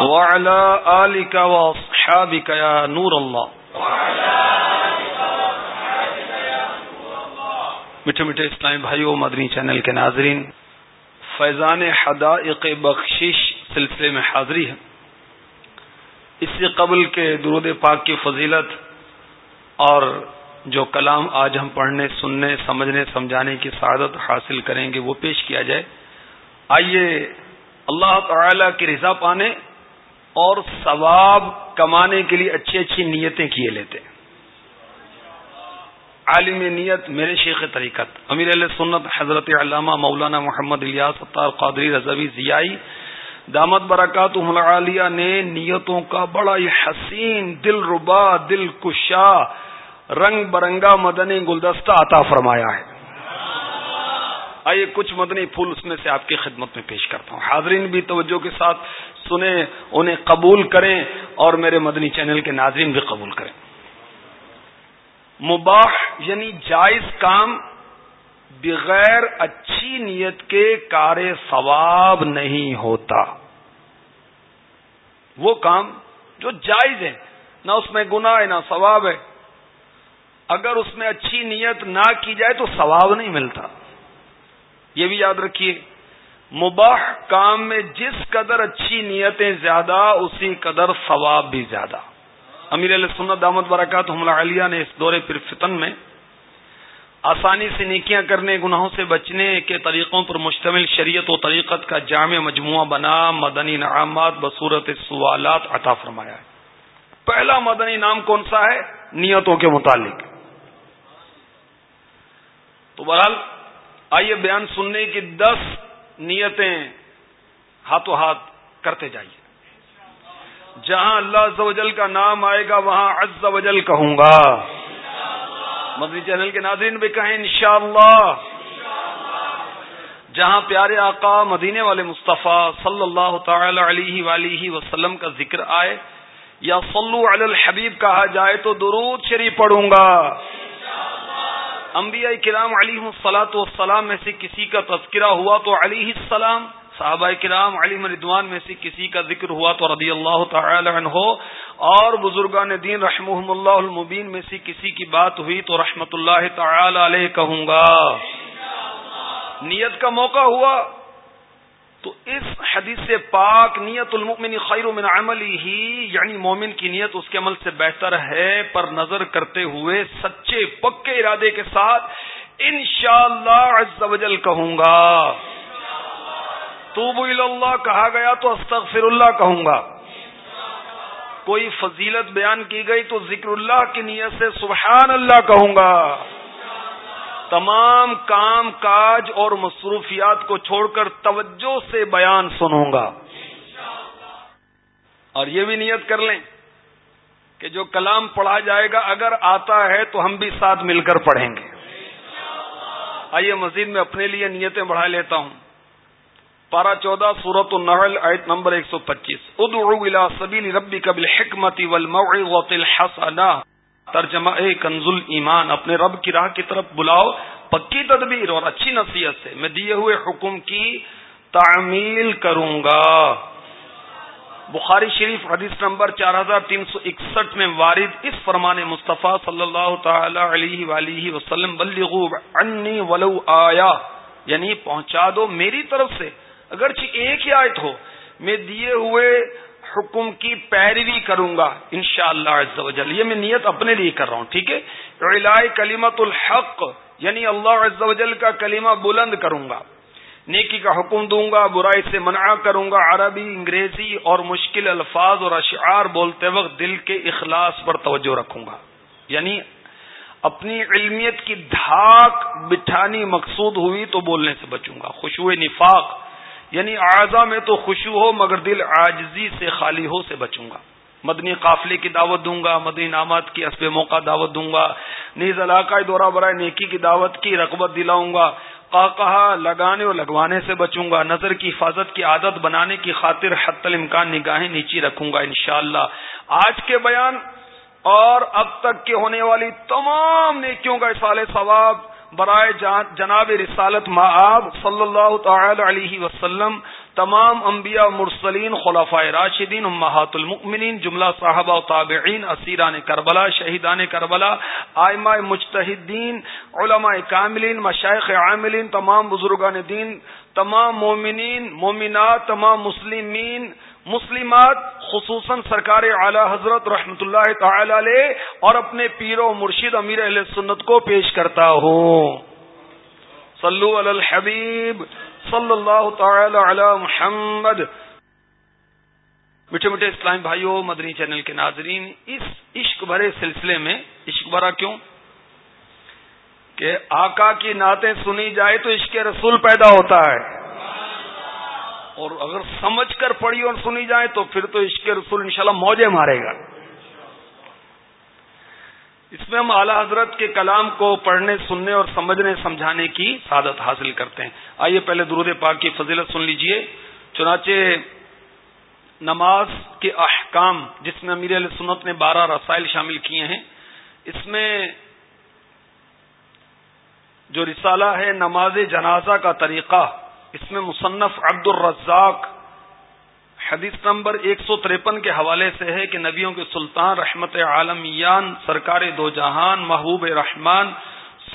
وعلى آلك وأصحابك يا نور الله. میٹھے میٹھے اسلامی بھائیو، مدنی چینل کے ناظرین، فیضان حدائق بخشش سلسلے میں حاضری ہے۔ اس سے قبل کے درود پاک کی فضیلت اور جو کلام آج ہم پڑھنے، سننے، سمجھنے، سمجھانے کی سعادت حاصل کریں گے، وہ پیش کیا جائے۔ آئیے اللہ تعالی کی رضا پانے۔ اور ثواب کمانے کے لیے اچھی اچھی نیتیں کیے لیتے عالم نیت میرے شیخ طریقت۔ امیر علیہ سنت حضرت علامہ مولانا محمد الیاس ستار قادری رضوی ضیائی، دامت برکات عالیہ نے نیتوں کا بڑا ہی حسین دل ربا دل کشا، رنگ برنگا مدنی گلدستہ عطا فرمایا ہے۔ آئیے کچھ مدنی پھول اس میں سے آپ کی خدمت میں پیش کرتا ہوں۔ حاضرین بھی توجہ کے ساتھ سنیں، انہیں قبول کریں اور میرے مدنی چینل کے ناظرین بھی قبول کریں۔ مباح یعنی جائز کام بغیر اچھی نیت کے کار ثواب نہیں ہوتا۔ وہ کام جو جائز ہے، نہ اس میں گناہ ہے، نہ ثواب ہے۔ اگر اس میں اچھی نیت نہ کی جائے تو ثواب نہیں ملتا۔ یہ بھی یاد رکھیے، مباح کام میں جس قدر اچھی نیتیں زیادہ، اسی قدر ثواب بھی زیادہ۔ امیر علیہ سنت دامت برکات حملہ علیہ نے اس دور پھر فتن میں آسانی سے نیکیاں کرنے، گناہوں سے بچنے کے طریقوں پر مشتمل شریعت و طریقت کا جامع مجموعہ بنا مدنی انعامات بصورت سوالات عطا فرمایا ہے۔ پہلا مدنی نام کون سا ہے؟ نیتوں کے متعلق۔ تو بہرحال آئیے بیان سننے کی دس نیتیں ہاتھوں ہاتھ کرتے جائیے۔ جہاں اللہ عز و جل کا نام آئے گا، وہاں عز و جل کہوں گا۔ مدنی چینل کے ناظرین بھی کہیں انشاءاللہ۔ جہاں پیارے آقا مدینے والے مصطفیٰ صلی اللہ تعالی علیہ ولیہ وسلم کا ذکر آئے، یا صلو علی الحبیب کہا جائے تو درود شریف پڑھوں گا۔ انبیاء کرام علی سلاۃ والسلام میں سے کسی کا تذکرہ ہوا تو علی السلام صحابہ کرام علی مردوان میں سے کسی کا ذکر ہوا تو رضی اللہ تعالی عنہ اور بزرگان دین رحمہ اللہ المبین میں سے کسی کی بات ہوئی تو رحمت اللہ تعالی علیہ کہوں گا۔ نیت کا موقع ہوا تو اس حدیث سے پاک نیت المؤمن خیر من عملی ہی یعنی مومن کی نیت اس کے عمل سے بہتر ہے، پر نظر کرتے ہوئے سچے پکے ارادے کے ساتھ انشاءاللہ عز و جل کہوں گا۔ توبو اللہ کہا گیا تو استغفر اللہ کہوں گا۔ کوئی فضیلت بیان کی گئی تو ذکر اللہ کی نیت سے سبحان اللہ کہوں گا۔ تمام کام کاج اور مصروفیات کو چھوڑ کر توجہ سے بیان سنوں گا۔ اور یہ بھی نیت کر لیں کہ جو کلام پڑھا جائے گا، اگر آتا ہے تو ہم بھی ساتھ مل کر پڑھیں گے۔ آئیے مزید میں اپنے لیے نیتیں بڑھا لیتا ہوں۔ پارا چودہ سورت النحل، آیت نمبر ایک سو پچیس۔ ادو سبیل ربی قبل حکمتی الحسنہ۔ ترجمہ اے کنزل ایمان، اپنے رب کی راہ کی طرف بلاؤ، پکی تدبیر اور اچھی نصیحت سے۔ میں دیے ہوئے حکم کی تعمیل کروں گا۔ بخاری شریف حدیث نمبر چار ہزار تین سو اکسٹھ میں وارد اس فرمان مصطفیٰ صلی اللہ تعالی علیہ وآلہ وسلم، بلغو عنی ولو آیا یعنی پہنچا دو میری طرف سے۔ اگرچہ ایک ہی آیت ہو، میں دیے ہوئے حکم کی پیروی کروں گا ان شاء اللہ یہ میں نیت اپنے لیے کر رہا ہوں، ٹھیک ہے؟ کلیمت الحق یعنی اللہ عز و جل کا کلمہ بلند کروں گا۔ نیکی کا حکم دوں گا، برائی سے منع کروں گا۔ عربی، انگریزی اور مشکل الفاظ اور اشعار بولتے وقت دل کے اخلاص پر توجہ رکھوں گا۔ یعنی اپنی علمیت کی دھاک بٹھانی مقصود ہوئی تو بولنے سے بچوں گا۔ خوشبو نفاق یعنی اعضا میں تو خوشو ہو مگر دل عاجزی سے خالی ہو سے بچوں گا۔ مدنی قافلے کی دعوت دوں گا، مدنی نامات کی حسب موقع دعوت دوں گا۔ نیز علاقہ دورہ برائے نیکی کی دعوت کی رغبت دلاؤں گا۔ کہا لگانے اور لگوانے سے بچوں گا۔ نظر کی حفاظت کی عادت بنانے کی خاطر حت الامکان نگاہیں نیچی رکھوں گا انشاءاللہ۔ آج کے بیان اور اب تک کے ہونے والی تمام نیکیوں کا اصال ثواب برائے جناب رسالت معاب صلی اللہ تعالی علیہ وسلم، تمام انبیاء مرسلین خلفۂ راشدین، امہات المؤمنین، جملہ صاحبہ و تابعین، اسیران کربلا، شہیدان کربلا، آئمہ مجتہدین، علماء کاملین مشائق عاملین، تمام بزرگان دین، تمام مومنین، مومنات، تمام مسلمین مسلمات، خصوصاً سرکار اعلی حضرت رحمت اللہ تعالی علیہ اور اپنے پیر و مرشد امیر علیہ سنت کو پیش کرتا ہوں۔ صلو علی الحبیب صلی اللہ تعالی علی محمد۔ میٹھے میٹھے اسلام بھائیوں مدنی چینل کے ناظرین، اس عشق بھرے سلسلے میں، عشق بھرا کیوں؟ کہ آقا کی نعتیں سنی جائے تو عشق رسول پیدا ہوتا ہے۔ اور اگر سمجھ کر پڑھی اور سنی جائے تو پھر تو عشق رسول انشاءاللہ موجے مارے گا۔ اس میں ہم اعلی حضرت کے کلام کو پڑھنے، سننے اور سمجھنے، سمجھانے کی سعادت حاصل کرتے ہیں۔ آئیے پہلے درود پاک کی فضیلت سن لیجیے۔ چنانچہ نماز کے احکام جس میں امیر علیہ سنت نے بارہ رسائل شامل کیے ہیں، اس میں جو رسالہ ہے نماز جنازہ کا طریقہ اس میں مصنف عبد الرزاق حدیث نمبر ایک سو تریپن کے حوالے سے ہے کہ نبیوں کے سلطان رحمت عالم یان سرکار دو جہان، محبوب رحمان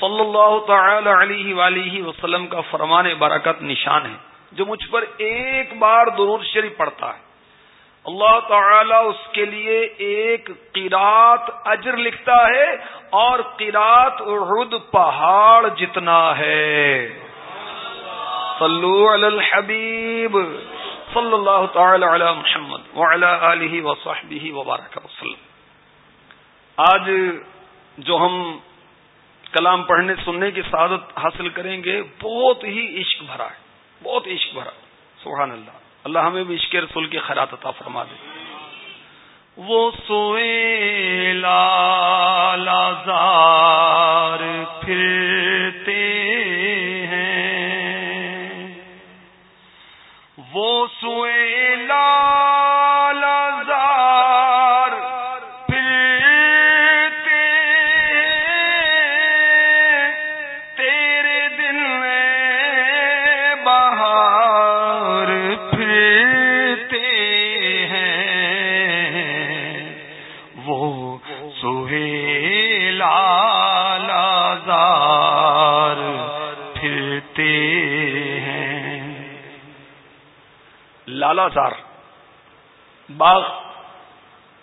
صلی اللہ تعالی علیہ ولیہ وسلم کا فرمان برکت نشان ہے، جو مجھ پر ایک بار درود شریف پڑتا ہے۔ اللہ تعالی اس کے لیے ایک قرات اجر لکھتا ہے اور قرات احد پہاڑ جتنا ہے۔ صلو علی الحبیب صلی اللہ تعالی علی محمد وعلی آلہ وصحبہ وبارک وسلم. آج جو ہم کلام پڑھنے سننے کی سعادت حاصل کریں گے، بہت ہی عشق بھرا ہے، بہت عشق بھرا سبحان اللہ۔ اللہ ہمیں بھی عشق رسول کی خیرات عطا فرما دے۔ وہ سوئے لازار پھرتے لالا زار باغ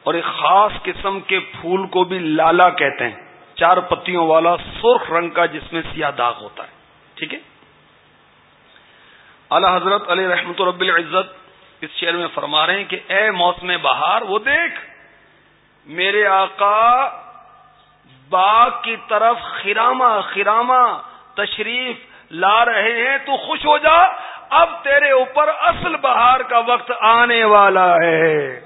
اور ایک خاص قسم کے پھول کو بھی لالا کہتے ہیں، چار پتیوں والا سرخ رنگ کا جس میں سیاہ داغ ہوتا ہے، ٹھیک ہے؟ اعلی حضرت علی رحمت رب العزت اس شعر میں فرما رہے ہیں کہ اے موسم بہار، وہ دیکھ، میرے آقا باغ کی طرف خراما خراما تشریف لا رہے ہیں، تو خوش ہو جا اب تیرے اوپر اصل بہار کا وقت آنے والا ہے۔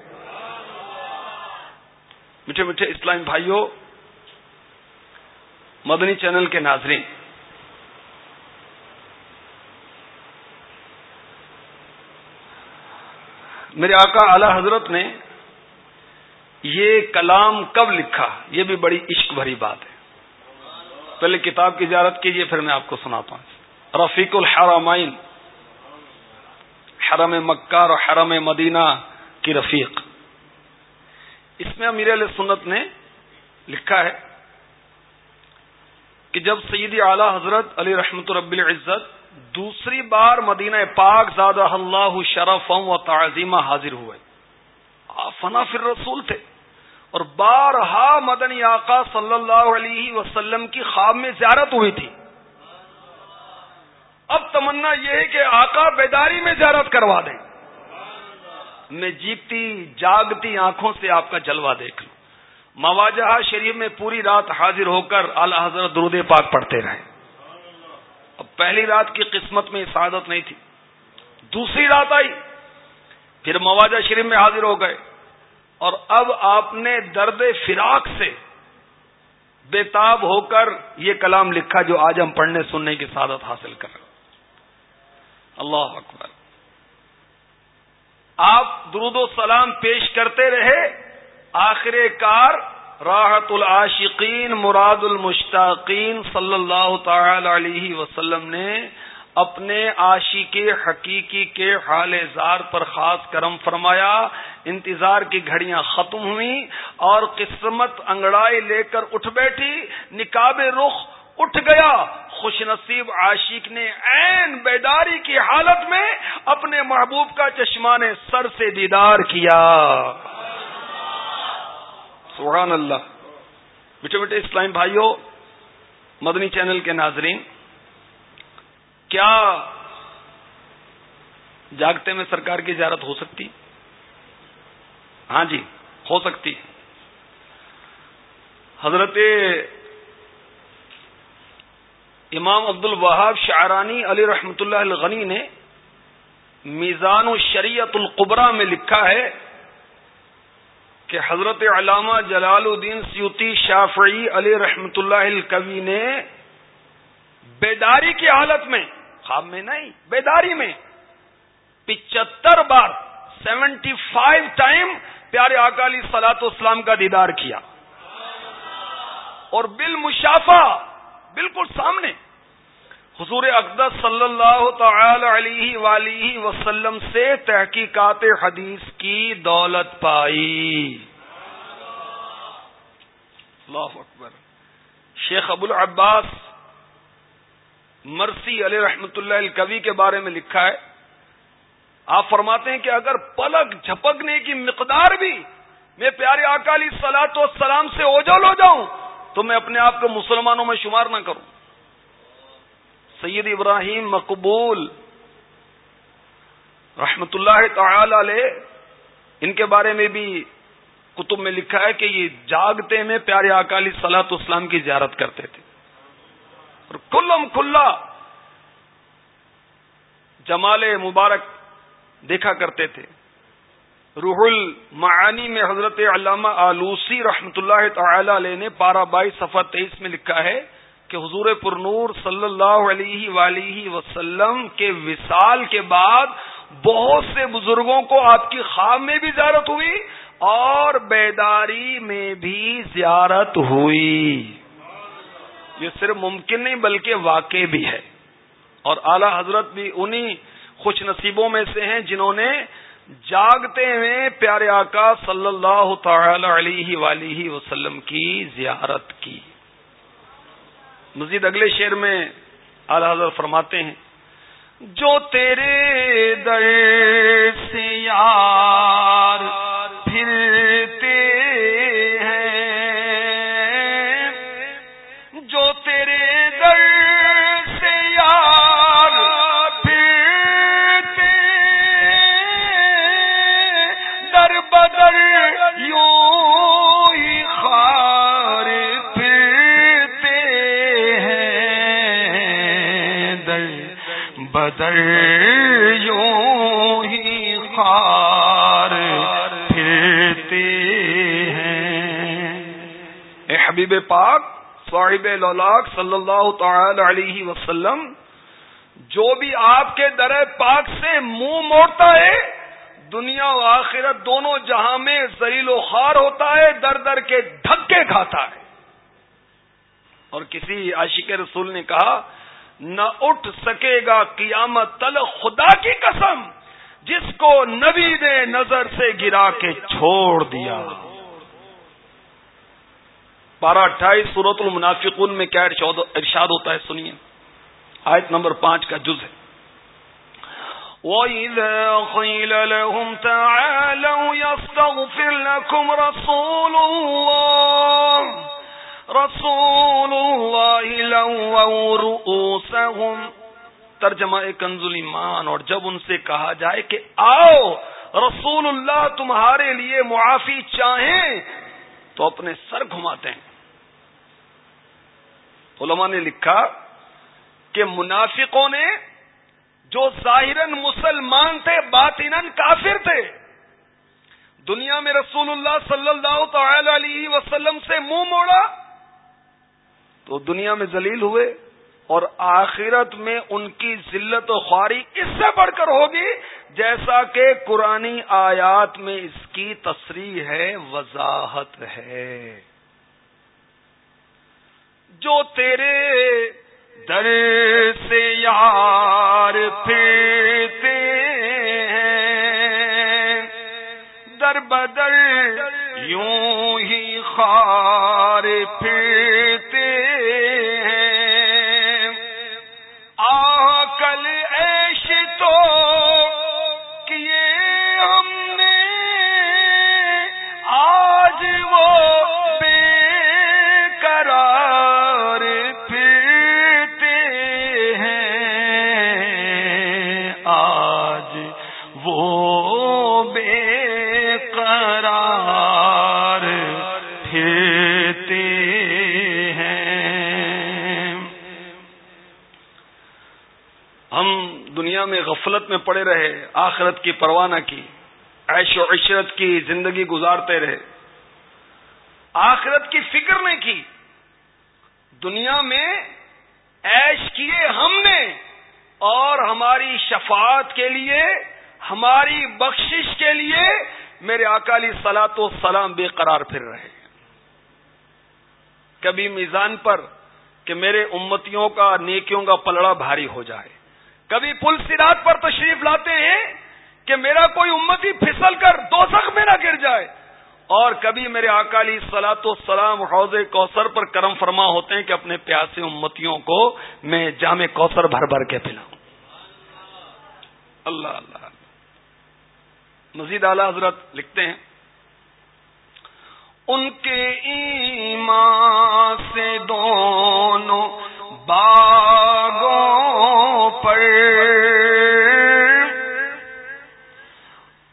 میٹھے میٹھے اسلام بھائیوں مدنی چینل کے ناظرین، میرے آقا اعلی حضرت نے یہ کلام کب لکھا؟ یہ بھی بڑی عشق بھری بات ہے۔ پہلے کتاب کی اجازت کیجیے پھر میں آپ کو سناتا ہوں۔ رفیق الحرامین حرم مکہ اور حرم مدینہ کی رفیق۔ اس میں امیر علیہ سنت نے لکھا ہے کہ جب سیدی اعلی حضرت علی رحمت رب العزت دوسری بار مدینہ پاک زادہ اللہ شرف و تعظیمہ حاضر ہوئے۔ فنا فر رسول تھے۔ اور بارہا مدنی آقا صلی اللہ علیہ وسلم کی خواب میں زیارت ہوئی تھی۔ اب تمنا یہ ہے کہ آقا بیداری میں زیارت کروا دیں۔ میں جیپتی جاگتی آنکھوں سے آپ کا جلوہ دیکھ لوں۔ مواجہ شریف میں پوری رات حاضر ہو کر اعلی حضرت درود پاک پڑھتے رہے۔ اب پہلی رات کی قسمت میں سعادت نہیں تھی۔ دوسری رات آئی، پھر مواجہ شریف میں حاضر ہو گئے۔ اور اب آپ نے درد فراق سے بےتاب ہو کر یہ کلام لکھا جو آج ہم پڑھنے، سننے کی سعادت حاصل کر رہے اللہ اکبر۔ آپ درود و سلام پیش کرتے رہے، آخر کار راحت العاشقین، مراد المشتاقین صلی اللہ تعالی علیہ وسلم نے اپنے عاشی حقیقی کے حال زار پر خاص کرم فرمایا، انتظار کی گھڑیاں ختم ہوئی اور قسمت انگڑائی لے کر اٹھ بیٹھی، نکاب رخ اٹھ گیا۔ خوش نصیب عاشق نے عین بیداری کی حالت میں اپنے محبوب کا چشمان سر سے دیدار کیا۔ سبحان اللہ۔ بیٹے بیٹے اسلام بھائیوں مدنی چینل کے ناظرین، کیا جاگتے میں سرکار کی اجازت ہو سکتی؟ ہاں جی ہو سکتی۔ حضرت امام عبد الوہاب شعرانی علی رحمت اللہ الغنی نے میزان و شریعت القبرا میں لکھا ہے کہ حضرت علامہ جلال الدین سیوتی شافعی علی رحمت اللہ الکوی نے بیداری کی حالت میں، خواب میں نہیں، بیداری میں پچہتر بار سیونٹی فائیو ٹائم پیارے اکالی سلاط اسلام کا دیدار کیا۔ اور بل مشافہ بالکل سامنے۔ حضور اقدس صلی اللہ تعالی علیہ ولی وسلم سے تحقیقات حدیث کی دولت پائی۔ اللہ اکبر۔ شیخ ابو العباس مرسی علیہ رحمت اللہ الکوی کے بارے میں لکھا ہے۔ آپ فرماتے ہیں کہ اگر پلک جھپکنے کی مقدار بھی میں پیارے اکالی سلاط و سلام سے اوجل ہو جاؤں تو میں اپنے آپ کو مسلمانوں میں شمار نہ کروں۔ سید ابراہیم مقبول رحمت اللہ تعالی علیہ، ان کے بارے میں بھی کتب میں لکھا ہے کہ یہ جاگتے میں پیارے اکالی سلاط اسلام کی زیارت کرتے تھے۔ اور کلم کھلا جمال مبارک دیکھا کرتے تھے۔ روح المعانی میں حضرت علامہ آلوسی رحمت اللہ تعالی علیہ نے پارہ بائی صفحہ تیئیس میں لکھا ہے کہ حضور پر نور صلی اللہ علیہ ولیہ وسلم کے وصال کے بعد بہت سے بزرگوں کو آپ کی خواب میں بھی زیارت ہوئی اور بیداری میں بھی زیارت ہوئی۔ یہ صرف ممکن نہیں بلکہ واقع بھی ہے۔ اور اعلی حضرت بھی انہی خوش نصیبوں میں سے ہیں جنہوں نے جاگتے ہیں پیارے آقا صلی اللہ تعالی علیہ ولیہ وسلم کی زیارت کی۔ مزید اگلے شعر میں اعلی حضرت فرماتے ہیں، جو تیرے در سے یار یوں ہی خار پھرتے ہیں۔ اے حبیب پاک، صاحب لولاک صلی اللہ تعالی علیہ وسلم، جو بھی آپ کے در پاک سے منہ موڑتا ہے، دنیا و آخرت دونوں جہاں میں زریل و خار ہوتا ہے، در در کے دھکے کھاتا ہے۔ اور کسی عاشق رسول نے کہا نہ اٹھ سکے گا قیامت تل خدا کی قسم جس کو نبی نے نظر سے گرا کے چھوڑ دیا۔ بارہ اٹھائیس صورت المنافقون میں کیا ارشاد ہوتا ہے سنیے۔ آیت نمبر پانچ کا جز ہے۔ وَإِذَا قِيلَ لَهُمْ تَعَالَوْا يَسْتَغْفِرْ لَكُمْ رَسُولُ اللَّهِ رسول اللہ رؤوسهم ترجمہ کنز ایمان اور جب ان سے کہا جائے کہ آؤ رسول اللہ تمہارے لیے معافی چاہیں، تو اپنے سر گھماتے ہیں۔ علماء نے لکھا کہ منافقوں نے جو ظاہر مسلمان تھے باطن کافر تھے، دنیا میں رسول اللہ صلی اللہ تعالی علیہ وسلم سے منہ مو موڑا تو دنیا میں ذلیل ہوئے اور آخرت میں ان کی ذلت و خواری اس سے بڑھ کر ہوگی جیسا کہ قرآن آیات میں اس کی تصریح ہے، وضاحت ہے۔ جو تیرے در سے یار پھرتے ہیں، در بدر یوں ہی خار پھرتے میں غفلت میں پڑے رہے، آخرت کی پروانہ کی، عیش و عشرت کی زندگی گزارتے رہے۔ آخرت کی فکر نہیں کی۔ دنیا میں عیش کیے ہم نے اور ہماری شفاعت کے لیے، ہماری بخشش کے لیے میرے اکالی سلاط و سلام بے قرار پھر رہے۔ کبھی میزان پر کہ میرے امتیوں کا، نیکیوں کا پلڑا بھاری ہو جائے۔ کبھی پل سرات پر تشریف لاتے ہیں کہ میرا کوئی امتی پھسل کر دو میں نہ گر جائے۔ اور کبھی میرے اکالی سلاط و سلام حوض کوثر پر کرم فرما ہوتے ہیں کہ اپنے پیاسے امتیوں کو میں جامع کوثر بھر بھر کے پلاؤں۔ اللہ اللہ۔ مزید اعلی حضرت لکھتے ہیں۔ ان کے ایمان سے دونوں باغوں پر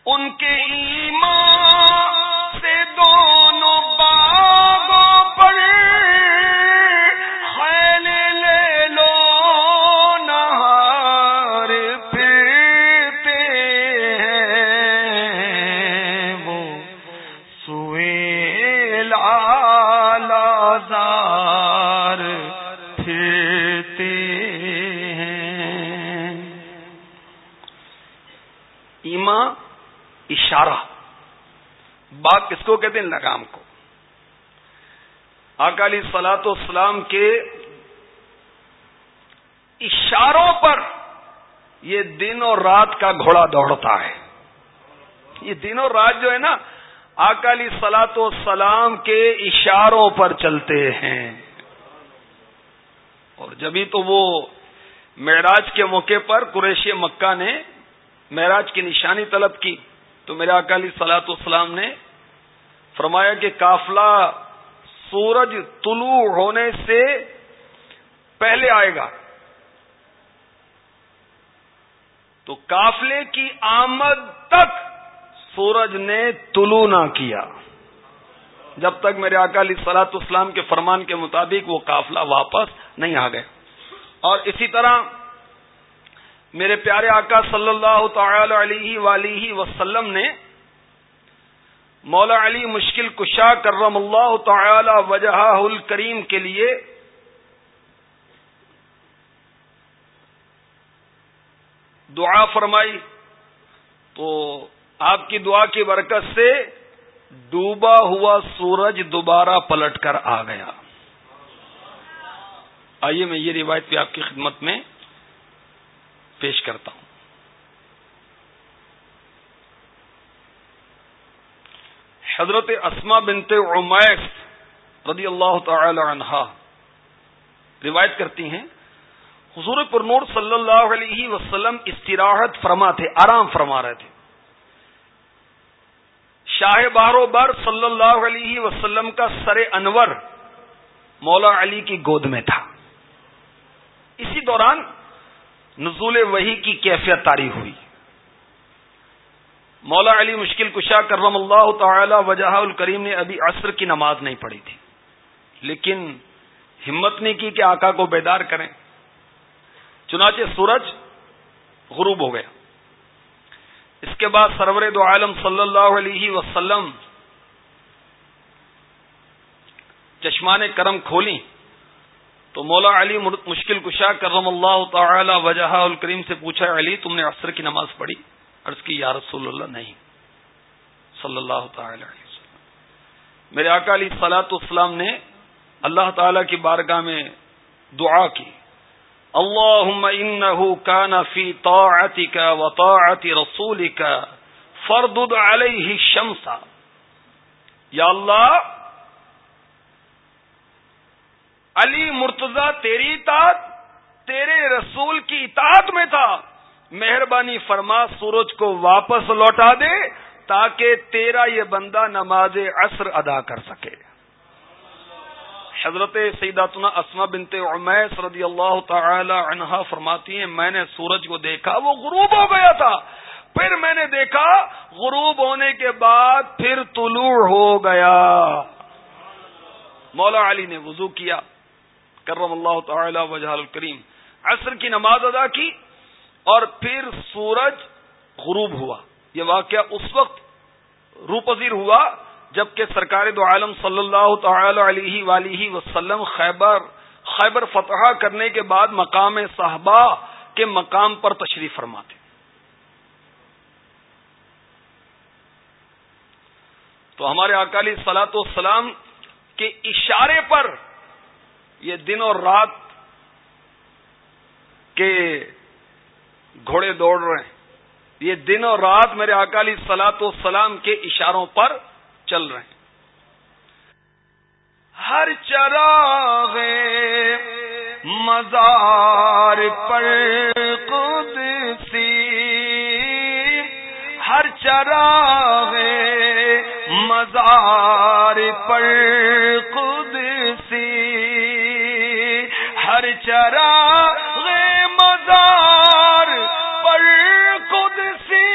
ان کے اشارہ۔ باغ کس کو کہتے ہیں؟ لگام کو۔ اکالی سلاط اسلام کے اشاروں پر یہ دن اور رات کا گھوڑا دوڑتا ہے۔ یہ دن اور رات جو ہے نا اکالی سلاط و سلام کے اشاروں پر چلتے ہیں۔ اور جبھی تو وہ معراج کے موقع پر قریش مکہ نے معراج کی نشانی طلب کی۔ تو میرے اکالی سلاط اسلام نے فرمایا کہ کافلا سورج طلوع ہونے سے پہلے آئے گا۔ تو کافلے کی آمد تک سورج نے طلوع نہ کیا۔ جب تک میرے اکالی سلاط اسلام کے فرمان کے مطابق وہ قافلہ واپس نہیں آ گئے۔ اور اسی طرح میرے پیارے آقا صلی اللہ تعالی علیہ ولیہ وسلم نے مولا علی مشکل کشا کرم اللہ تعالی وجہ الکریم کے لیے دعا فرمائی۔ تو آپ کی دعا کی برکت سے ڈوبا ہوا سورج دوبارہ پلٹ کر آ گیا۔ آئیے میں یہ روایت بھی آپ کی خدمت میں پیش کرتا ہوں۔ حضرت اسما بنت عمیس رضی اللہ تعالی عنہا روایت کرتی ہیں، حضور پر نور صلی اللہ علیہ وسلم استراحت فرما تھے، آرام فرما رہے تھے۔ شاہ بارو بر صلی اللہ علیہ وسلم کا سر انور مولا علی کی گود میں تھا۔ اسی دوران نزول وحی کی کیفیت تاری ہوئی۔ مولا علی مشکل کشا کرم اللہ تعالی وجہ الکریم نے ابھی عصر کی نماز نہیں پڑھی تھی۔ لیکن ہمت نہیں کی کہ آقا کو بیدار کریں۔ چنانچہ سورج غروب ہو گیا۔ اس کے بعد سرور دو عالم صلی اللہ علیہ وسلم چشمان کرم کھولی تو مولا علی مشکل کشا کرم اللہ تعالی وجہ الکریم سے پوچھا، علی، تم نے عصر کی نماز پڑھی؟ عرض کی، یا رسول اللہ، نہیں. صلی اللہ تعالی علیہ وسلم۔ میرے آقا علی سلاۃ اسلام نے اللہ تعالی کی بارگاہ میں دعا کی اللہ کان فی طاعتک و طاعت رسولک فردد علیہ شمسا یا اللہ علی مرتضی تیری اطاعت، تیرے رسول کی اطاعت میں تھا۔ مہربانی فرما سورج کو واپس لوٹا دے تاکہ تیرا یہ بندہ نماز عصر ادا کر سکے۔ حضرت سیداتنا اسما بنت عمیس رضی اللہ تعالی عنہا فرماتی ہیں، میں نے سورج کو دیکھا، وہ غروب ہو گیا تھا۔ پھر میں نے دیکھا، غروب ہونے کے بعد پھر طلوع ہو گیا۔ مولا علی نے وضو کیا۔ کرم اللہ تعالی وجہ الکریم۔ عصر کی نماز ادا کی اور پھر سورج غروب ہوا۔ یہ واقعہ اس وقت روپذیر ہوا جبکہ سرکار دو عالم صلی اللہ تعالی علیہ ولیہ وسلم خیبر خیبر فتح کرنے کے بعد مقام صحابہ کے مقام پر تشریف فرماتے۔ تو ہمارے اکالی سلاۃ والسلام کے اشارے پر یہ دن اور رات کے گھوڑے دوڑ رہے ہیں۔ یہ دن اور رات میرے اکالی سلاط و سلام کے اشاروں پر چل رہے ہیں۔ ہر چراغ مزار پر قدسی، ہر چراغ مزار پر قدسی ہر چراغ مزار پر قدسی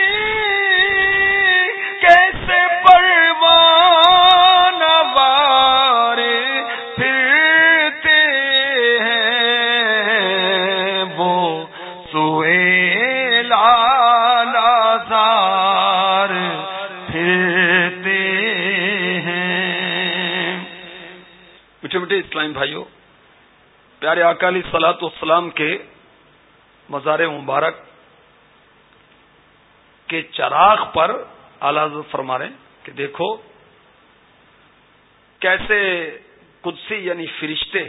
کیسے پروان وار پھرتے ہیں وہ سوئے لالازار پھرتے ہیں۔ میٹھے میٹھے اسلام بھائیوں پیارے اکالی سلاط اسلام کے مزار مبارک کے چراغ پر اعلی فرما رہے کہ دیکھو کیسے قدسی یعنی فرشتے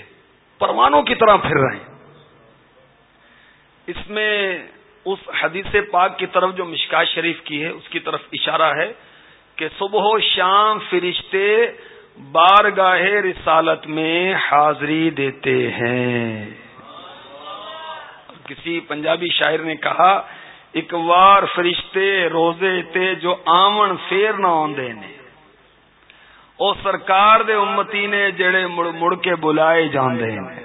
پروانوں کی طرح پھر رہے ہیں۔ اس میں اس حدیث پاک کی طرف جو مشکا شریف کی ہے، اس کی طرف اشارہ ہے کہ صبح و شام فرشتے بارگاہ رسالت میں حاضری دیتے ہیں۔ کسی پنجابی شاعر نے کہا، ایک وار فرشتے روزے تے جو آمن فیر نہ آدھے نے۔ او سرکار دے امتی نے جڑے مڑ مڑ کے بلائے جاندے ہیں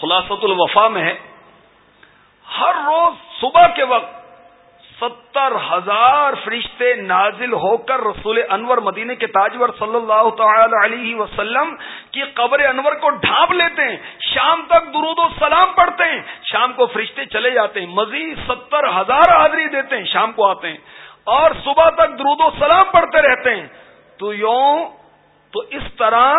خلاصت الوفا میں ہر روز صبح کے وقت ستر ہزار فرشتے نازل ہو کر رسول انور مدینے کے تاجور صلی اللہ تعالی علیہ وسلم کی قبر انور کو ڈھانپ لیتے ہیں۔ شام تک درود و سلام پڑھتے ہیں۔ شام کو فرشتے چلے جاتے ہیں۔ مزید ستر ہزار حاضری دیتے ہیں۔ شام کو آتے ہیں۔ اور صبح تک درود و سلام پڑھتے رہتے ہیں۔ تو یوں تو اس طرح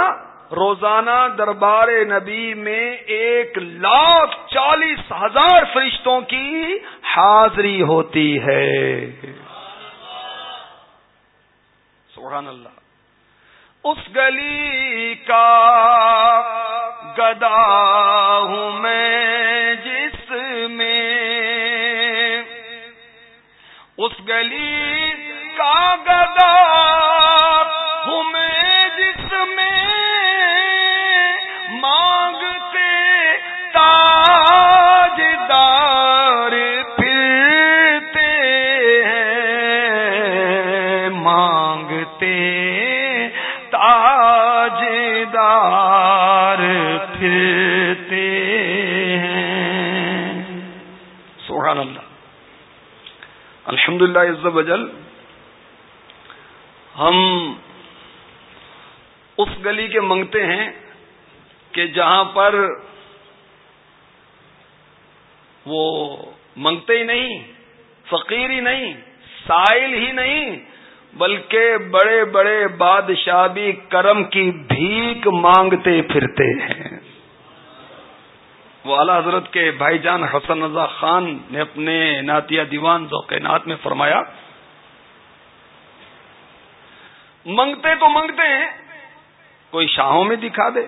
روزانہ دربار نبی میں ایک لاکھ چالیس ہزار فرشتوں کی حاضری ہوتی ہے۔ سبحان اللہ۔ اس گلی کا گدا ہوں میں جس میں اس گلی کا گدا ہوں الحمد للہ عز وجل ہم اس گلی کے منگتے ہیں کہ جہاں پر وہ منگتے ہی نہیں، فقیر ہی نہیں، سائل ہی نہیں، بلکہ بڑے بڑے بادشاہ بھی کرم کی بھیک مانگتے پھرتے ہیں۔ وہ اعلی حضرت کے بھائی جان حسن رضا خان نے اپنے ناتیہ دیوان ذوق نات میں فرمایا، منگتے تو منگتے ہیں، کوئی شاہوں میں دکھا دے۔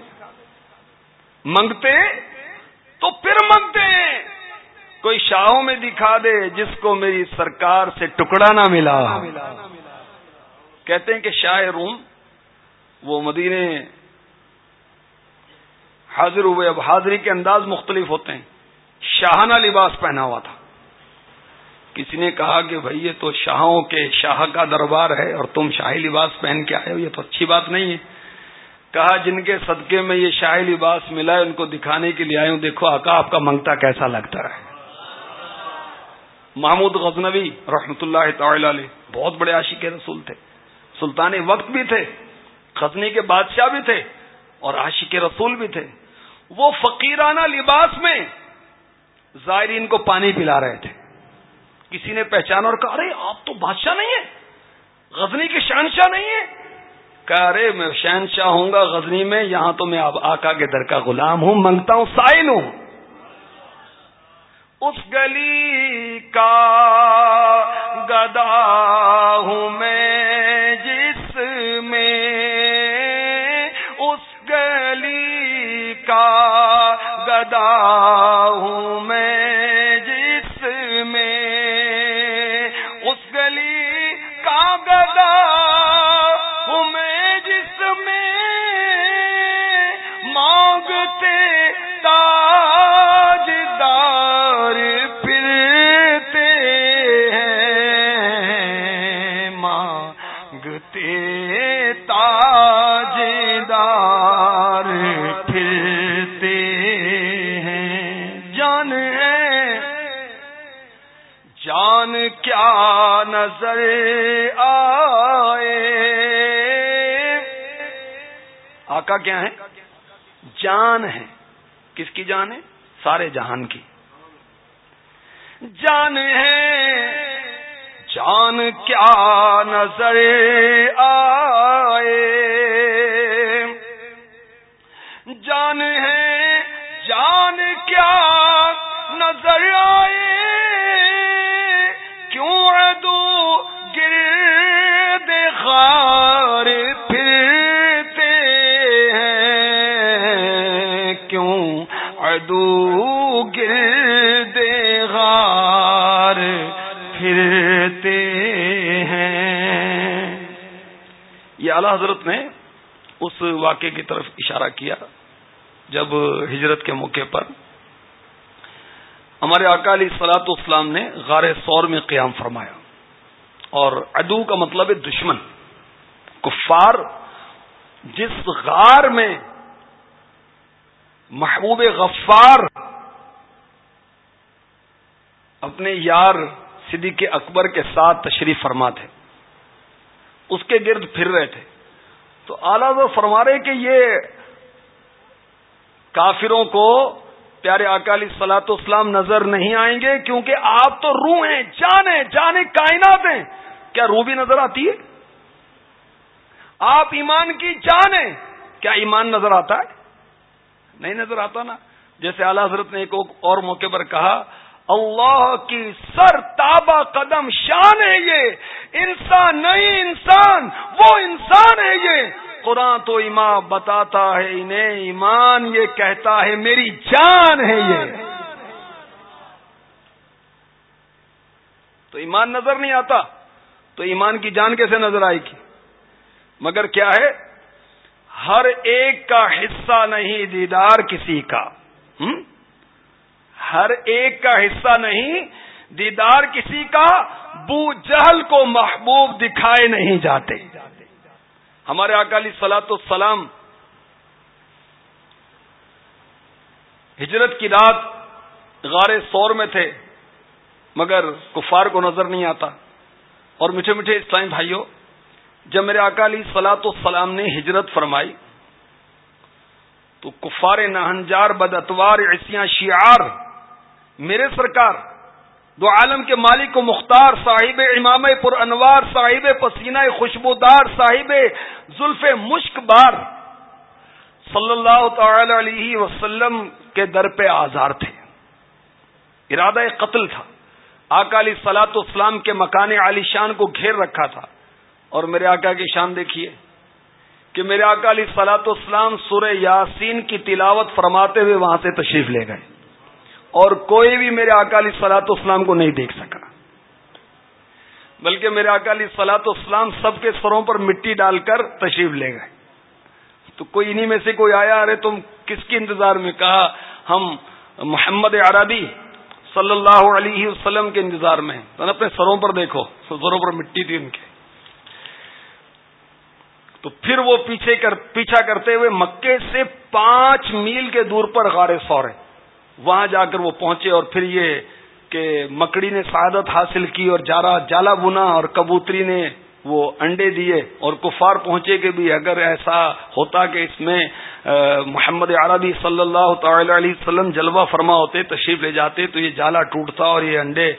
منگتے تو پھر منگتے ہیں، کوئی شاہوں میں دکھا دے جس کو میری سرکار سے ٹکڑا نہ ملا۔ کہتے ہیں کہ شاہ روم وہ مدینے حاضر ہوئے، اب حاضری کے انداز مختلف ہوتے ہیں۔ شاہانہ لباس پہنا ہوا تھا۔ کسی نے کہا کہ بھائی یہ تو شاہوں کے شاہ کا دربار ہے اور تم شاہی لباس پہن کے آئے ہو، یہ تو اچھی بات نہیں ہے۔ کہا جن کے صدقے میں یہ شاہی لباس ملا ہے، ان کو دکھانے کے لیے آئے ہوں۔ دیکھو آقا، آپ کا منگتا کیسا لگتا ہے۔ محمود غزنوی رحمت اللہ تعالی علیہ بہت بڑے عاشق رسول تھے۔ سلطان وقت بھی تھے، خزنی کے بادشاہ بھی تھے اور عاشق رسول بھی تھے۔ وہ فقیرانہ لباس میں زائرین کو پانی پلا رہے تھے۔ کسی نے پہچانا اور کہا، ارے، آپ تو بادشاہ نہیں ہیں، غزنی کے شہنشاہ نہیں ہیں۔ کہا، ارے، میں شہنشاہ ہوں گا غزنی میں، یہاں تو میں اب آقا کے در کا غلام ہوں، منگتا ہوں، سائل ہوں۔ اس گلی کا گدا ہوں میں میں گدا ہوں میں جس میں اس گلی کا گدا ہوں میں جس میں مانگتے تاج دار پھرتے ہیں، مانگتے کیا نظر آئے؟ آقا کیا ہے جان ہے کس کی جان ہے؟ سارے جہان کی۔ جان ہے۔ جان کیا نظر آئے؟ جان ہے۔ جان کیا نظر آئے؟ کیوں ادو گرد خار پھرتے ہیں؟ کیوں ادو گرد غار پھرتے ہیں؟ یہ اعلی حضرت نے اس واقعے کی طرف اشارہ کیا جب ہجرت کے موقع پر ہمارے اکالی سلاط اسلام نے غار سور میں قیام فرمایا۔ اور ادو کا مطلب ہے دشمن۔ کفار جس غار میں محبوب غفار اپنے یار صدیق اکبر کے ساتھ تشریف فرما تھے اس کے گرد پھر رہے تھے۔ تو اعلی فرما رہے کہ یہ کافروں کو پیارے اکالی سلاط اسلام نظر نہیں آئیں گے کیونکہ آپ تو روح ہیں، جان ہیں، جان کائنات ہیں۔ کیا روح بھی نظر آتی ہے؟ آپ ایمان کی جان ہیں، کیا ایمان نظر آتا ہے؟ نہیں نظر آتا نا۔ جیسے اعلی حضرت نے ایک اور موقع پر کہا، اللہ کی سر تابا قدم شان ہے یہ۔ انسان نہیں انسان، وہ انسان ہے یہ۔ قرآن تو ایمان بتاتا ہے، انہیں ایمان یہ کہتا ہے، میری جان ہے یہ۔ تو ایمان نظر نہیں آتا، تو ایمان کی جان کیسے نظر آئے گی؟ مگر کیا ہے؟ ہر ایک کا حصہ نہیں دیدار کسی کا۔ ہر ایک کا حصہ نہیں دیدار کسی کا، بو جہل کو محبوب دکھائے نہیں جاتے۔ ہمارے اکالی سلاط السلام ہجرت کی رات غار سور میں تھے، مگر کفار کو نظر نہیں آتا۔ اور میٹھے میٹھے اسلام بھائیوں، جب میرے اکالی سلاط السلام نے ہجرت فرمائی، تو کفار نہنجار بد اتوار ایسیاں شیار میرے سرکار دو عالم کے مالک و مختار صاحب امام پر انوار صاحب پسینہ خوشبودار صاحب زلف مشک بار صلی اللہ تعالی علیہ وسلم کے در پہ آزار تھے۔ ارادہ قتل تھا۔ اکالی سلاط اسلام کے مکان علی شان کو گھیر رکھا تھا۔ اور میرے آقا کی شان دیکھیے کہ میرے اکالی سلاط اسلام سورہ یاسین کی تلاوت فرماتے ہوئے وہاں سے تشریف لے گئے۔ اور کوئی بھی میرے اکالی سلاط اسلام کو نہیں دیکھ سکا۔ بلکہ میرے اکالی سلاط اسلام سب کے سروں پر مٹی ڈال کر تشریف لے گئے۔ تو کوئی انہی میں سے کوئی آیا، ارے تم کس کے انتظار میں؟ کہا، ہم محمد عربی صلی اللہ علیہ وسلم کے انتظار میں تو اپنے سروں پر دیکھو، سروں پر مٹی تھی ان کے۔ تو پھر وہ پیچھے کر، پیچھا کرتے ہوئے مکے سے پانچ میل کے دور پر غار سورے وہاں جا کر وہ پہنچے اور پھر یہ کہ مکڑی نے سعادت حاصل کی اور جارا جالا بنا اور کبوتری نے وہ انڈے دیے اور کفار پہنچے کہ بھی اگر ایسا ہوتا کہ اس میں محمد عربی صلی اللہ تعالی علیہ وسلم جلوہ فرما ہوتے، تشریف لے جاتے، تو یہ جالا ٹوٹتا اور یہ انڈے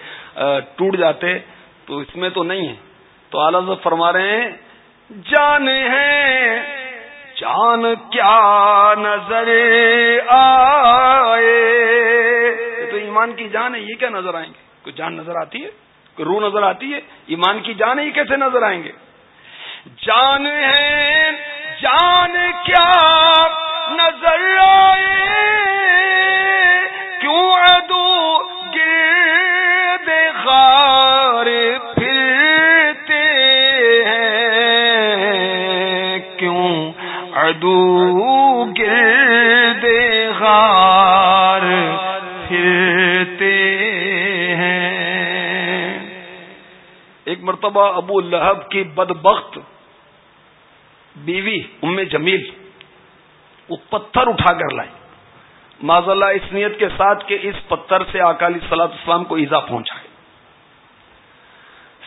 ٹوٹ جاتے، تو اس میں تو نہیں ہے۔ تو اعلی فرما رہے ہیں جان ہے جان کیا نظر آئے؟ تو ایمان کی جان ہے، یہ کیا نظر آئیں گے؟ کوئی جان نظر آتی ہے؟ کوئی روح نظر آتی ہے؟ ایمان کی جان ہے، یہ کیسے نظر آئیں گے؟ جان ہے، جان کیا نظر آئے؟ ادو گرد غار پھرتے ہیں۔ ایک مرتبہ ابو لہب کی بدبخت بیوی ام جمیل وہ پتھر اٹھا کر لائی ماض اللہ اس نیت کے ساتھ کہ اس پتھر سے اکالی سلاط اسلام کو ایزا پہنچائے۔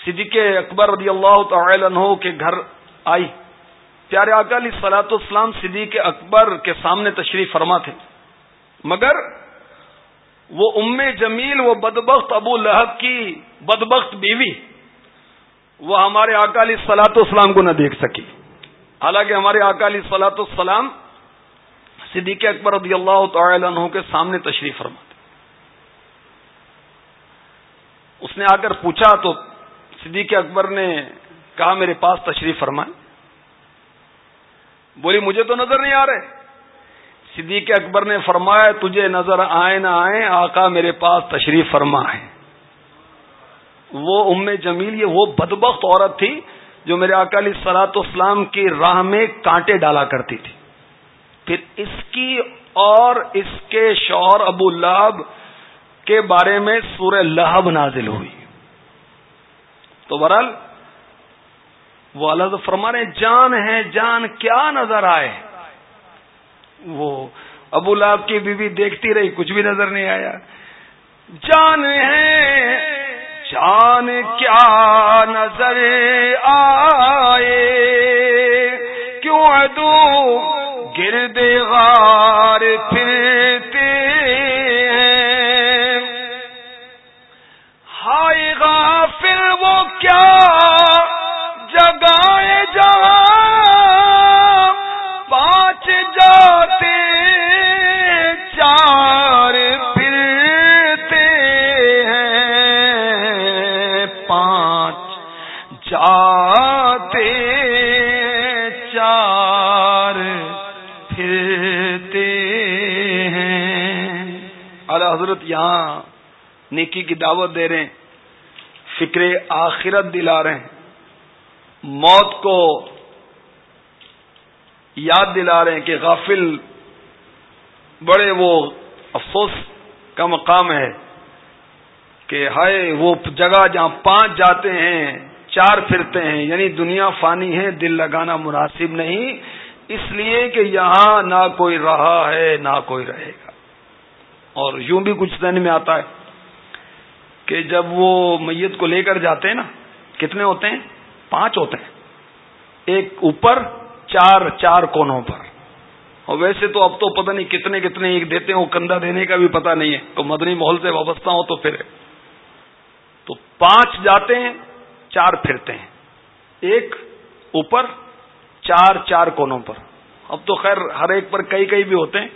صدیق اکبر رضی اللہ تعالی عنہ کے گھر آئی۔ پیارے اکالی سلاط اسلام صدیق اکبر کے سامنے تشریف فرما تھے مگر وہ ام جمیل، وہ بدبخت ابو لہب کی بدبخت بیوی، وہ ہمارے اکالی سلاط اسلام کو نہ دیکھ سکی۔ حالانکہ ہمارے اکالی سلاط السلام صدیق اکبر رضی اللہ تعالی عنہ کے سامنے تشریف فرما تھے اس نے آ کر پوچھا تو صدیق اکبر نے کہا، میرے پاس تشریف فرمائے بولی، مجھے تو نظر نہیں آ رہے۔ صدیق اکبر نے فرمایا، تجھے نظر آئے نہ آئے، آقا میرے پاس تشریف فرما ہے۔ وہ ام جمیل، یہ وہ بدبخت عورت تھی جو میرے اکالی سلاط اسلام کی راہ میں کانٹے ڈالا کرتی تھی۔ پھر اس کی اور اس کے شوہر ابو لہب کے بارے میں سورہ لہب نازل ہوئی۔ تو برال وہ اللہ فرما رہے جان ہے، جان کیا نظر آئے؟ وہ ابو لہب کی بیوی دیکھتی رہی، کچھ بھی نظر نہیں آیا۔ جان ہے، جان کیا نظر آئے؟ کیوں ادو گرد غار پھرتے دعوت دے رہے ہیں، فکر آخرت دلا رہے ہیں، موت کو یاد دلا رہے ہیں کہ غافل بڑے وہ افسوس کا مقام ہے کہ ہائے وہ جگہ جہاں پانچ جاتے ہیں، چار پھرتے ہیں یعنی دنیا فانی ہے، دل لگانا مناسب نہیں، اس لیے کہ یہاں نہ کوئی رہا ہے، نہ کوئی رہے گا۔ اور یوں بھی کچھ دن میں آتا ہے کہ جب وہ میت کو لے کر جاتے ہیں نا، کتنے ہوتے ہیں؟ پانچ ہوتے ہیں۔ ایک اوپر، چار چار کونوں پر۔ اور ویسے تو اب تو پتہ نہیں کتنے کتنے ایک دیتے ہیں، وہ کندھا دینے کا بھی پتہ نہیں ہے۔ تو مدنی محل سے وابستہ ہو تو پھر۔ تو پانچ جاتے ہیں، چار پھرتے ہیں۔ ایک اوپر، چار چار کونوں پر۔ اب تو خیر ہر ایک پر کئی کئی بھی ہوتے ہیں۔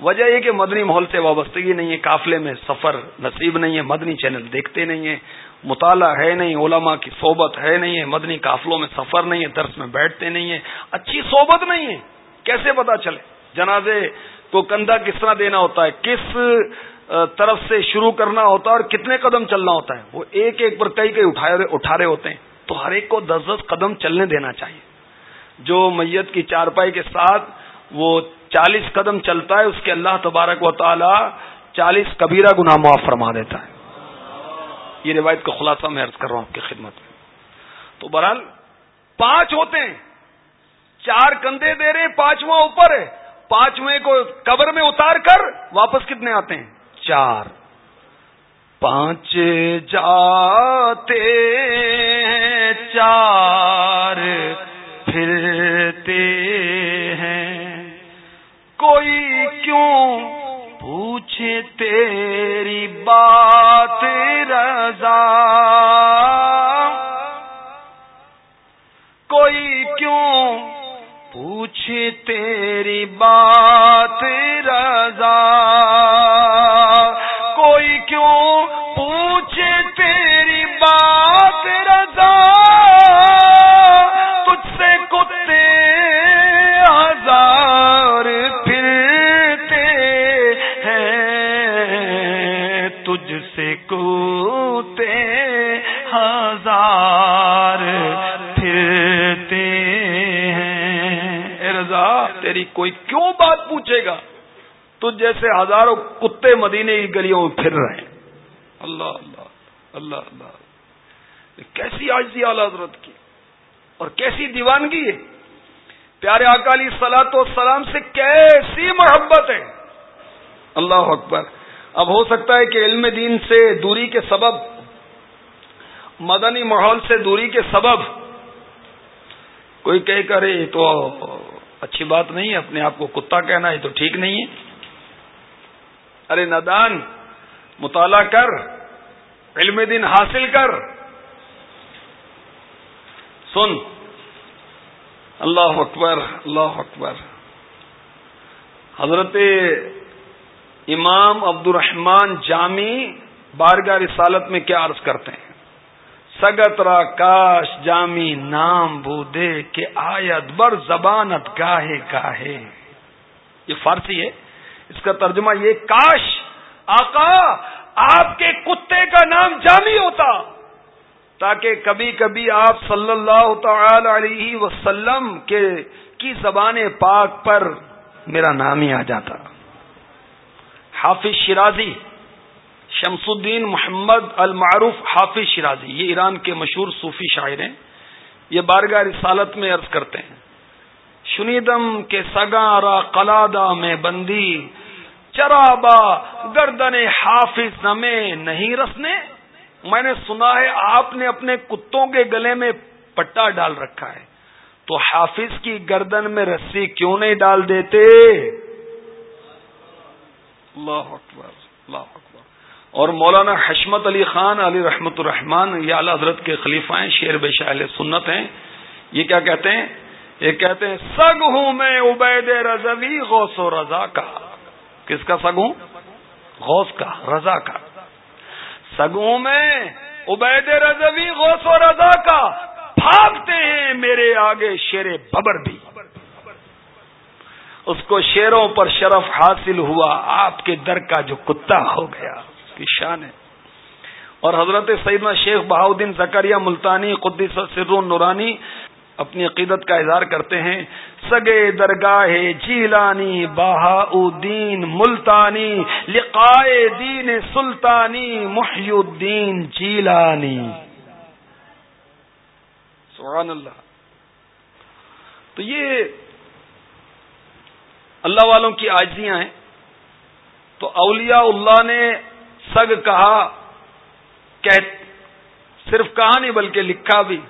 وجہ یہ کہ مدنی ماحول سے وابستگی نہیں ہے، قافلے میں سفر نصیب نہیں ہے، مدنی چینل دیکھتے نہیں ہیں، مطالعہ ہے نہیں، علماء کی صحبت ہے نہیں ہے، مدنی قافلوں میں سفر نہیں ہے، درس میں بیٹھتے نہیں ہیں، اچھی صحبت نہیں ہے۔ کیسے پتا چلے؟ جنازے کو کندھا کس طرح دینا ہوتا ہے، کس طرف سے شروع کرنا ہوتا ہے اور کتنے قدم چلنا ہوتا ہے؟ وہ ایک ایک پر کئی کئی اٹھا رہے ہوتے ہیں۔ تو ہر ایک کو دس دس قدم چلنے دینا چاہیے۔ جو میت کی چارپائی کے ساتھ وہ چالیس قدم چلتا ہے، اس کے اللہ تبارک و تعالی چالیس کبیرہ گنا معاف فرما دیتا ہے۔ یہ روایت کا خلاصہ میں عرض کر رہا ہوں آپ کی خدمت میں۔ تو بہرحال، پانچ ہوتے ہیں۔ چار کندھے دے رہے، پانچواں اوپر ہے۔ پانچویں کو قبر میں اتار کر واپس کتنے آتے ہیں؟ چار۔ پانچ جاتے چار۔ پھرتے کیوں پوچھے تیری بات رضا؟ کوئی کیوں پوچھے تیری بات رضا؟ کوئی کیوں سے کوتے ہزار پھرتے ہیں۔ اے رضا، تیری کوئی کیوں بات پوچھے گا؟ تو جیسے ہزاروں کتے مدینے کی گلیوں میں پھر رہے ہیں۔ اللہ اللہ اللہ اللہ۔ کیسی آج دی اعلی حضرت کی؟ اور کیسی دیوانگی ہے؟ پیارے اکالی سلاط و سلام سے کیسی محبت ہے؟ اللہ اکبر۔ اب ہو سکتا ہے کہ علم دین سے دوری کے سبب، مدنی ماحول سے دوری کے سبب کوئی کہہ کرے تو اچھی بات نہیں ہے، اپنے آپ کو کتا کہنا ہے تو ٹھیک نہیں ہے۔ ارے ندان، مطالعہ کر، علم دین حاصل کر۔ سن۔ اللہ اکبر اللہ اکبر۔ حضرت امام عبد الرحمان جامی بارگاہ رسالت میں کیا عرض کرتے ہیں؟ سگت را کاش جامی نام بودے کہ آیت بر زبانت گاہے گاہے۔ یہ فارسی ہے۔ اس کا ترجمہ یہ کاش، آقا، آپ کے کتے کا نام جامی ہوتا۔ تاکہ کبھی کبھی آپ صلی اللہ تعالی علیہ وسلم کے کی زبان پاک پر میرا نام ہی آ جاتا۔ حافظ شرازی شمس الدین محمد المعروف حافظ شرازی یہ ایران کے مشہور صوفی شاعر ہیں، یہ بارگاہ رسالت میں عرض کرتے ہیں، شنیدم کے سگارا قلادہ میں بندی، چرابا گردن حافظ نمے نہیں رسنے، میں نے سنا ہے آپ نے اپنے کتوں کے گلے میں پٹا ڈال رکھا ہے، تو حافظ کی گردن میں رسی کیوں نہیں ڈال دیتے؟ اللہ اکبر اللہ اکبر۔ اور مولانا حشمت علی خان، علی رحمت الرحمان یہ اعلی حضرت کے خلیفہ ہیں شیر بے شاہ سنت ہیں۔ یہ کیا کہتے ہیں؟ یہ کہتے ہیں، سگ ہوں میں عبید رضوی، غوث و رضا کا۔ کس کا سگ ہوں؟ غوث کا، رضا کا۔ سگوں میں عبید رضوی، غوث و رضا کا۔ بھاگتے ہیں میرے آگے شیر ببر بھی۔ اس کو شیروں پر شرف حاصل ہوا، آپ کے در کا جو کتا ہو گیا اس کی شان ہے۔ اور حضرت سیدنا شیخ بہاؤدین زکریہ ملتانی قدس سر نورانی اپنی عقیدت کا اظہار کرتے ہیں۔ سگے درگاہ جیلانی الدین ملتانی، لقائے دین سلطانی محی الدین جیلانی۔ سبحان اللہ۔ تو یہ اللہ والوں کی آجیاں ہیں۔ تو اولیاء اللہ نے سگ کہا کہ صرف کہا نہیں بلکہ لکھا بھی۔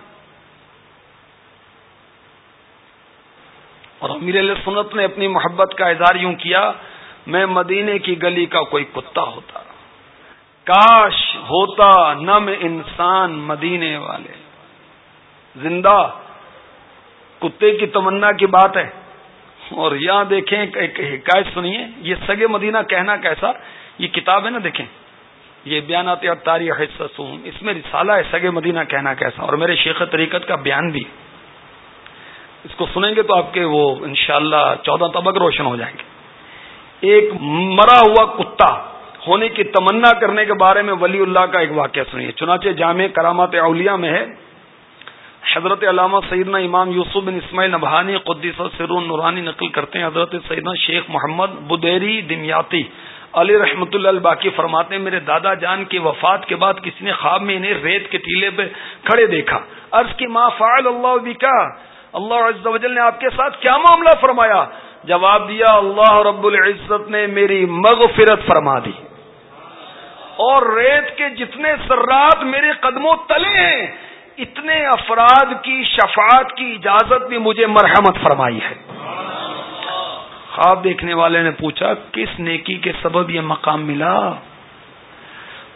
اور میرے سنت نے اپنی محبت کا اظہار یوں کیا، میں مدینے کی گلی کا کوئی کتا ہوتا۔ کاش ہوتا نہ میں انسان مدینے والے۔ زندہ کتے کی تمنا کی بات ہے۔ اور یہاں دیکھیں، ایک حکایت سنیے۔ یہ سگے مدینہ کہنا کیسا؟ یہ کتاب ہے نا، دیکھیں۔ یہ بیانات اور تاریخ اس میں رسالہ ہے سگے مدینہ کہنا کیسا؟ اور میرے شیخ طریقت کا بیان بھی۔ اس کو سنیں گے تو آپ کے وہ انشاءاللہ چودہ طبق روشن ہو جائیں گے۔ ایک مرا ہوا کتا ہونے کی تمنا کرنے کے بارے میں ولی اللہ کا ایک واقعہ سنیے۔ چنانچہ جامع کرامات اولیاء میں ہے۔ حضرت علامہ سیدنا امام یوسف بن اسماعیل نبھانی قدیس سرون نورانی نقل کرتے ہیں۔ حضرت سیدنا شیخ محمد بدیری دمیاتی۔ علی رحمت اللہ الباقی فرماتے ہیں، میرے دادا جان کی وفات کے بعد کسی نے خواب میں انہیں ریت کے ٹیلے پہ کھڑے دیکھا؟ عرض کی، ما فعل اللہ بکا اللہ عز و جل نے آپ کے ساتھ کیا معاملہ فرمایا؟ جواب دیا، اللہ رب العزت نے میری مغفرت فرما دی۔ اور ریت کے جتنے سرات میرے قدموں تلے ہیں اتنے افراد کی شفاعت کی اجازت بھی مجھے مرحمت فرمائی ہے۔ خواب دیکھنے والے نے پوچھا، کس نیکی کے سبب یہ مقام ملا؟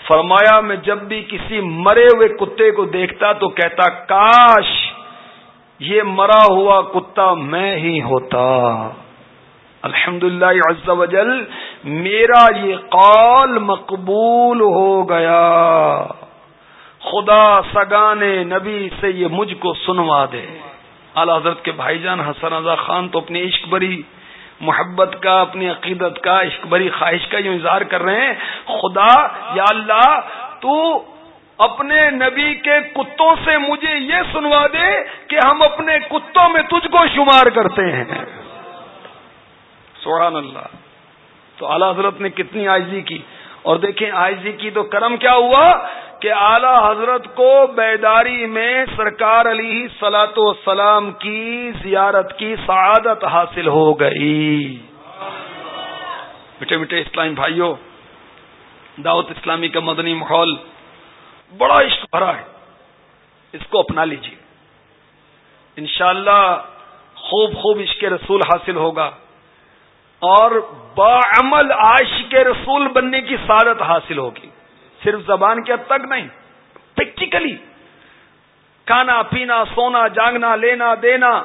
فرمایا، میں جب بھی کسی مرے ہوئے کتے کو دیکھتا تو کہتا، کاش یہ مرا ہوا کتا میں ہی ہوتا۔ الحمد للہ وجل میرا یہ قول مقبول ہو گیا۔ خدا سگانے نبی سے یہ مجھ کو سنوا دے۔ اعلی حضرت کے بھائی جان حسن رضا خان تو اپنی عشق بری محبت کا، اپنی عقیدت کا، عشق بری خواہش کا یوں اظہار کر رہے ہیں۔ خدا، یا اللہ، تو اپنے نبی کے کتوں سے مجھے یہ سنوا دے کہ ہم اپنے کتوں میں تجھ کو شمار کرتے ہیں۔ سبحان اللہ۔ تو اعلی حضرت نے کتنی آئزی کی۔ اور دیکھیں آئزی کی تو کرم کیا ہوا کہ اعلی حضرت کو بیداری میں سرکار علی سلاۃ وسلام کی زیارت کی سعادت حاصل ہو گئی۔ میٹھے میٹھے اسلام بھائیوں دعوت اسلامی کا مدنی ماحول بڑا عشق بھرا ہے۔ اس کو اپنا لیجیے انشاءاللہ خوب خوب عشق رسول حاصل ہوگا۔ اور باعمل عاشق رسول بننے کی سعادت حاصل ہوگی۔ صرف زبان کے حد تک نہیں پریکٹیکلی کھانا، پینا، سونا، جاگنا، لینا، دینا،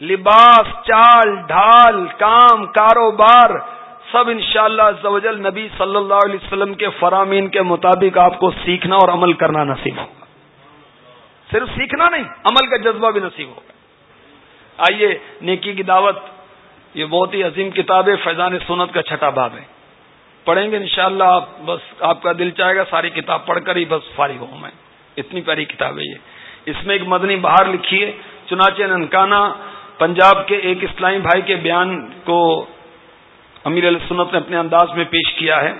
لباس، چال، ڈھال، کام، کاروبار، سب انشاءاللہ شاء اللہ نبی صلی اللہ علیہ وسلم کے فرامین کے مطابق آپ کو سیکھنا اور عمل کرنا نصیب ہوگا۔ صرف سیکھنا نہیں، عمل کا جذبہ بھی نصیب ہوگا۔ آئیے نیکی کی دعوت یہ بہت ہی عظیم کتاب ہے، فیضان سنت کا چھٹا باب ہے۔ پڑھیں گے انشاءاللہ شاء آپ بس آپ کا دل چاہے گا، ساری کتاب پڑھ کر ہی بس فارغ ہوں میں۔ اتنی پیاری کتاب ہے یہ۔ اس میں ایک مدنی بہار لکھی ہے، چنانچہ ننکانہ، پنجاب کے ایک اسلامی بھائی کے بیان کو امیر علیہ سنت نے اپنے انداز میں پیش کیا ہے۔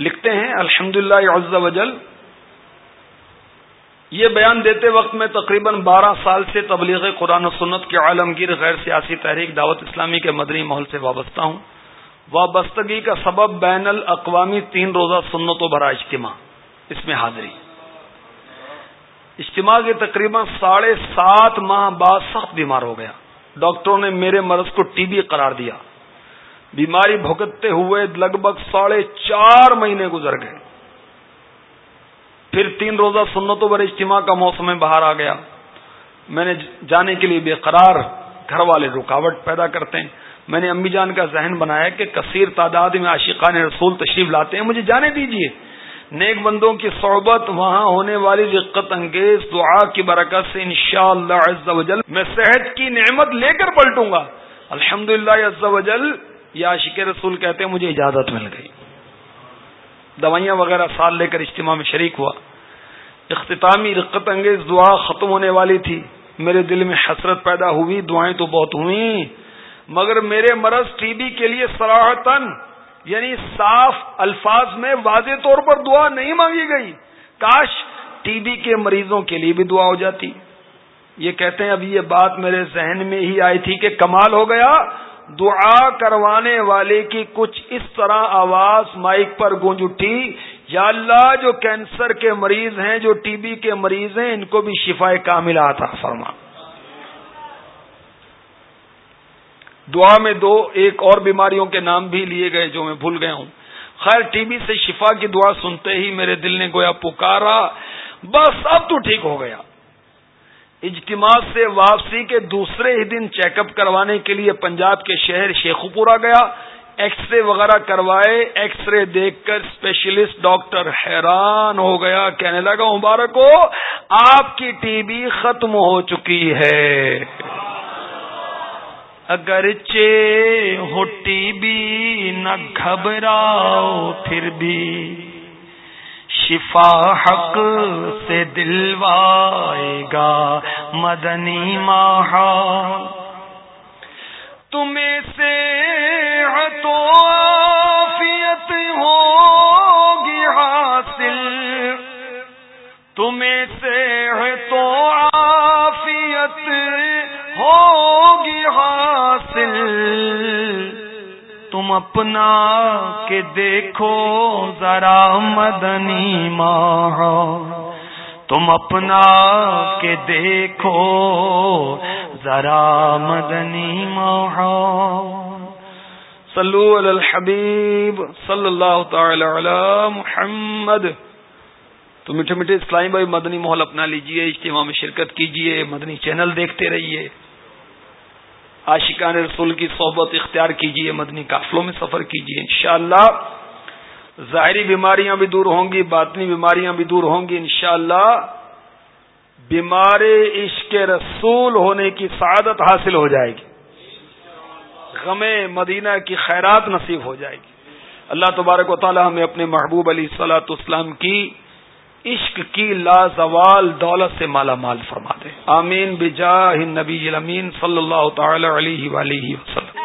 لکھتے ہیں الحمد للہ وجل یہ بیان دیتے وقت میں تقریباً بارہ سال سے تبلیغ قرآن و سنت کے عالمگیر غیر سیاسی تحریک دعوت اسلامی کے مدنی ماحول سے وابستہ ہوں۔ وابستگی کا سبب بین الاقوامی تین روزہ سنت و برا اجتماع۔ اس میں حاضری۔ اجتماع کے تقریباً ساڑھے سات ماہ بعد سخت بیمار ہو گیا۔ ڈاکٹروں نے میرے مرض کو ٹی بی قرار دیا۔ بیماری بھگتتے ہوئے لگ بھگ ساڑھے چار مہینے گزر گئے۔ پھر تین روزہ سنت و بر اجتماع کا موسم باہر آ گیا۔ میں نے جانے کے لیے بے قرار گھر والے رکاوٹ پیدا کرتے ہیں۔ میں نے امی جان کا ذہن بنایا کہ کثیر تعداد میں عاشقان رسول تشریف لاتے ہیں۔ مجھے جانے دیجیے نیک بندوں کی صحبت وہاں ہونے والی رقت انگیز دعا کی برکت سے انشاءاللہ عز و جل میں صحت کی نعمت لے کر پلٹوں گا۔ الحمد للہ یہ عاشق رسول کہتے ہیں، مجھے اجازت مل گئی۔ دوائیاں وغیرہ سال لے کر اجتماع میں شریک ہوا۔ اختتامی رقت انگیز دعا ختم ہونے والی تھی۔ میرے دل میں حسرت پیدا ہوئی، دعائیں تو بہت ہوئی مگر میرے مرض ٹی بی کے لیے سراہتن یعنی صاف الفاظ میں واضح طور پر دعا نہیں مانگی گئی۔ کاش ٹی بی کے مریضوں کے لیے بھی دعا ہو جاتی۔ یہ کہتے ہیں ابھی یہ بات میرے ذہن میں ہی آئی تھی کہ کمال ہو گیا۔ دعا کروانے والے کی کچھ اس طرح آواز مائک پر گونج اٹھی، یا اللہ جو کینسر کے مریض ہیں، جو ٹی بی کے مریض ہیں، ان کو بھی شفا کاملہ آتا فرما۔ دعا میں دو، ایک اور بیماریوں کے نام بھی لیے گئے جو میں بھول گیا ہوں۔ خیر، ٹی بی سے شفا کی دعا سنتے ہی میرے دل نے گویا پکارا، بس اب تو ٹھیک ہو گیا۔ اجتماع سے واپسی کے دوسرے ہی دن چیک اپ کروانے کے لیے پنجاب کے شہر شیخوپورا گیا۔ ایکس رے وغیرہ کروائے۔ ایکس رے دیکھ کر اسپیشلسٹ ڈاکٹر حیران ہو گیا۔ کہنے لگا، مبارک ہو، آپ کی ٹی بی ختم ہو چکی ہے۔ اگرچہ ہو ٹی بی نہ گھبراؤ پھر بھی۔ شفا حق سے دلوائے گا مدنی ماہا تمہیں سے تم اپنا کے دیکھو ذرا مدنی ماہ تم اپنا کے دیکھو ذرا مدنی ماہ صلو علی الحبیب صلی اللہ تعالی علی محمد۔ تو میٹھے میٹھے اسلامی بھائی مدنی محل اپنا لیجیے، اجتماع میں شرکت کیجیے، مدنی چینل دیکھتے رہیے۔ عاشقان رسول کی صحبت اختیار کیجیے مدنی قافلوں میں سفر کیجیے انشاءاللہ۔ ظاہری بیماریاں بھی دور ہوں گی، باطنی بیماریاں بھی دور ہوں گی، انشاءاللہ۔ بیمار عشق رسول ہونے کی سعادت حاصل ہو جائے گی۔ غم مدینہ کی خیرات نصیب ہو جائے گی۔ اللہ تبارک و تعالی ہمیں اپنے محبوب علی سلاۃ اسلام کی عشق کی لازوال دولت سے مالا مال فرما دے آمین بجاہ نبی امین صلی اللہ تعالی علیہ وسلم۔